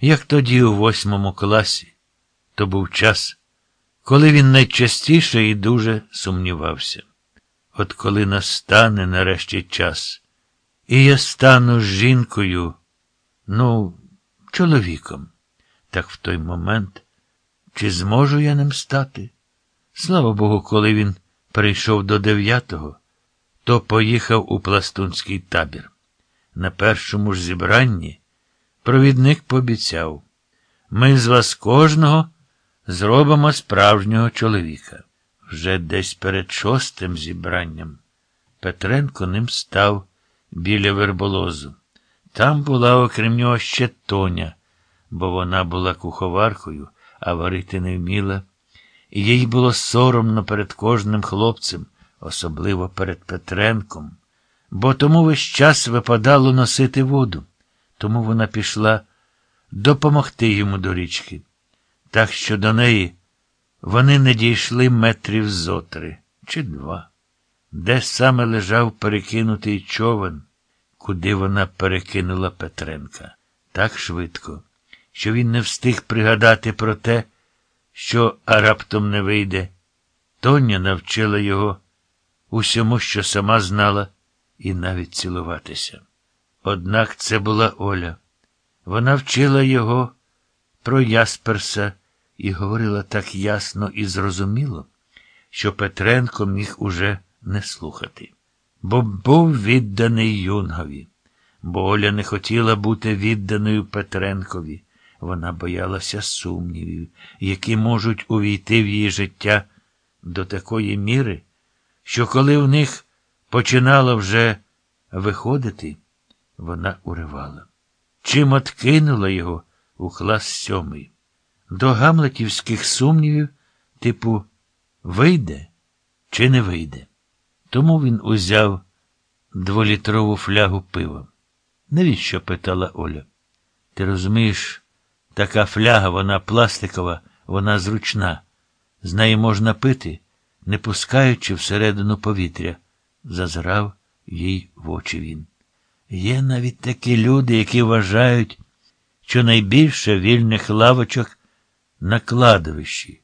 як тоді у восьмому класі. То був час, коли він найчастіше і дуже сумнівався. От коли настане нарешті час, і я стану жінкою, ну, чоловіком, так в той момент, чи зможу я ним стати? Слава Богу, коли він прийшов до дев'ятого, то поїхав у пластунський табір. На першому ж зібранні провідник пообіцяв ми з вас кожного зробимо справжнього чоловіка. Вже десь перед шостим зібранням Петренко ним став біля верболозу. Там була, окрім нього, ще Тоня, бо вона була куховаркою, а варити не вміла, і їй було соромно перед кожним хлопцем, особливо перед Петренком, бо тому весь час випадало носити воду, тому вона пішла допомогти йому до річки. Так що до неї вони не дійшли метрів зотри чи два, де саме лежав перекинутий човен, куди вона перекинула Петренка так швидко, що він не встиг пригадати про те, що а раптом не вийде. Тоня навчила його усьому, що сама знала, і навіть цілуватися. Однак це була Оля. Вона вчила його про Ясперса і говорила так ясно і зрозуміло, що Петренко міг уже не слухати, бо був відданий юнгові, бо Оля не хотіла бути відданою Петренкові. Вона боялася сумнівів, які можуть увійти в її життя до такої міри, що коли в них починало вже виходити, вона уривала. Чим откинула його у клас сьомий. До гамлетівських сумнівів, типу, вийде чи не вийде. Тому він узяв дволітрову флягу пива. Навіщо? питала Оля. Ти розумієш, така фляга, вона пластикова, вона зручна. З неї можна пити, не пускаючи всередину повітря, зазирав їй в очі він. Є навіть такі люди, які вважають, що найбільше вільних лавочок на кладовищі,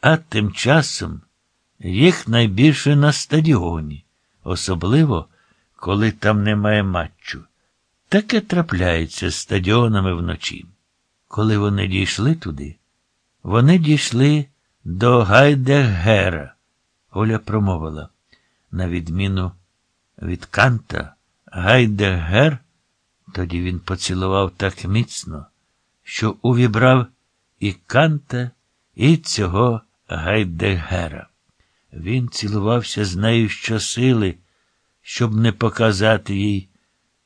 а тим часом їх найбільше на стадіоні, особливо, коли там немає матчу. Таке трапляється з стадіонами вночі. Коли вони дійшли туди, вони дійшли до Гайдегера. Оля промовила, на відміну від Канта, Гайдегер, тоді він поцілував так міцно, що увібрав і Канта, і цього Гайдегера. Він цілувався з нею щосили, щоб не показати їй,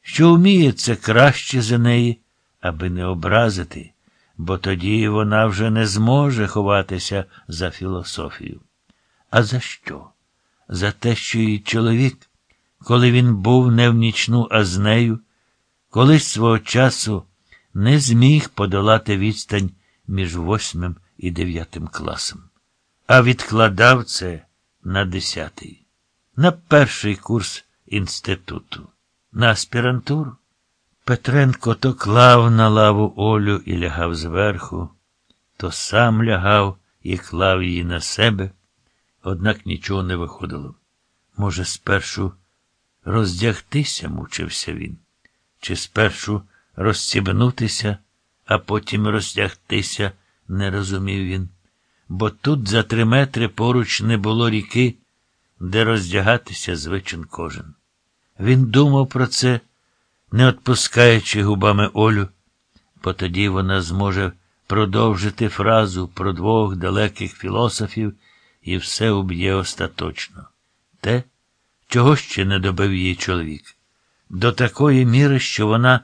що вміє це краще за неї, аби не образити, бо тоді вона вже не зможе ховатися за філософію. А за що? За те, що її чоловік, коли він був не в нічну, а з нею, колись свого часу не зміг подолати відстань між восьмим і дев'ятим класом, а відкладав це на десятий, на перший курс інституту, на аспірантуру. Петренко то клав на лаву Олю і лягав зверху, то сам лягав і клав її на себе, однак нічого не виходило. Може, спершу роздягтися, мучився він, чи спершу розстібнутися, а потім роздягтися, не розумів він, бо тут за три метри поруч не було ріки, де роздягатися звичен кожен. Він думав про це, не отпускаючи губами Олю, бо тоді вона зможе продовжити фразу про двох далеких філософів і все уб'є остаточно. Те, чого ще не добив її чоловік, до такої міри, що вона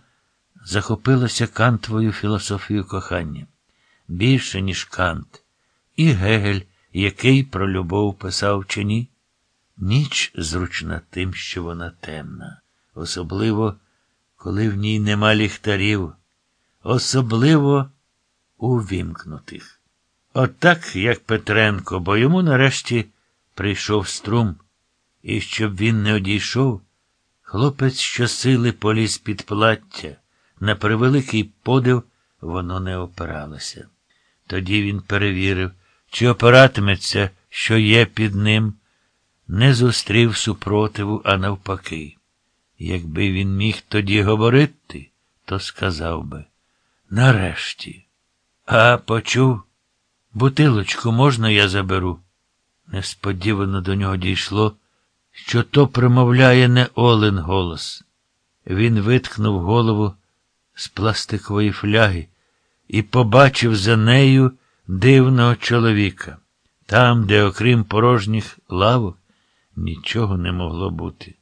захопилася кантовою філософією кохання. Більше, ніж Кант, і Гегель, який про любов писав чи ні. Ніч зручна тим, що вона темна, особливо, коли в ній нема ліхтарів, особливо увімкнутих. Отак, як Петренко, бо йому нарешті прийшов струм, і щоб він не одійшов, хлопець щосили поліз під плаття, на превеликий подив воно не опиралося. Тоді він перевірив, чи опиратиметься, що є під ним, не зустрів супротиву, а навпаки. Якби він міг тоді говорити, то сказав би нарешті. А почув, бутилочку можна я заберу? Несподівано до нього дійшло, що то примовляє не Олен голос. Він виткнув голову з пластикової фляги і побачив за нею дивного чоловіка. Там, де, окрім порожніх лавок, нічого не могло бути.